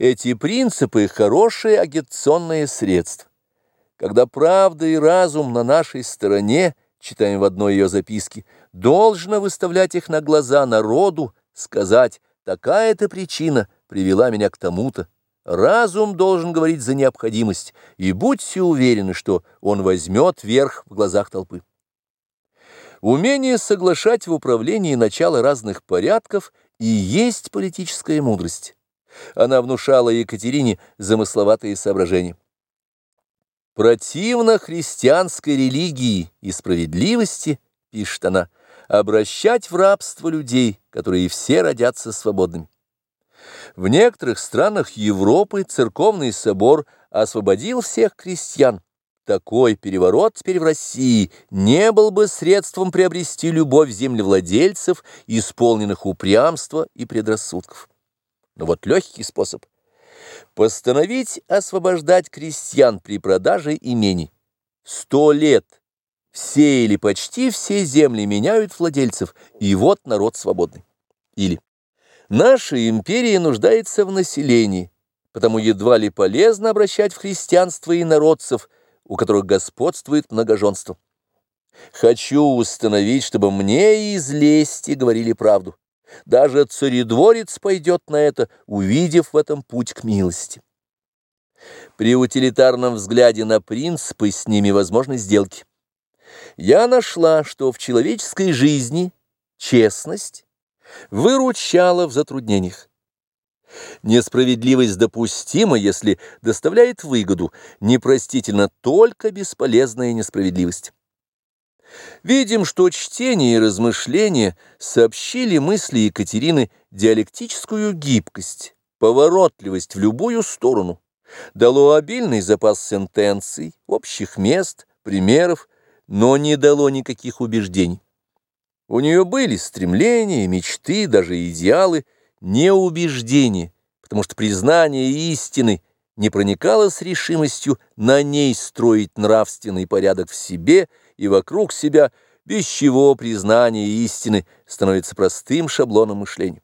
Эти принципы – хорошие агитационные средства. Когда правда и разум на нашей стороне, читаем в одной ее записке, должно выставлять их на глаза народу, сказать «такая-то причина привела меня к тому-то». Разум должен говорить за необходимость, и будьте уверены, что он возьмет верх в глазах толпы. Умение соглашать в управлении начало разных порядков и есть политическая мудрость. Она внушала Екатерине замысловатые соображения. «Противно христианской религии и справедливости, — пишет она, — обращать в рабство людей, которые все родятся свободными. В некоторых странах Европы церковный собор освободил всех крестьян, такой переворот теперь в России не был бы средством приобрести любовь землевладельцев, исполненных упрямства и предрассудков. Но вот легкий способ – постановить освобождать крестьян при продаже имений. Сто лет все или почти все земли меняют владельцев, и вот народ свободный. Или наша империя нуждается в населении, потому едва ли полезно обращать в христианство народцев – у которых господствует многоженство. Хочу установить, чтобы мне из лести говорили правду. Даже царедворец пойдет на это, увидев в этом путь к милости. При утилитарном взгляде на принципы с ними возможны сделки. Я нашла, что в человеческой жизни честность выручала в затруднениях. Несправедливость допустима, если доставляет выгоду, непростительно только бесполезная несправедливость. Видим, что чтение и размышления сообщили мысли Екатерины диалектическую гибкость, поворотливость в любую сторону, дало обильный запас сентенций, общих мест, примеров, но не дало никаких убеждений. У нее были стремления, мечты, даже идеалы – не убеждение, потому что признание истины не проникало с решимостью на ней строить нравственный порядок в себе и вокруг себя, без чего признание истины становится простым шаблоном мышления.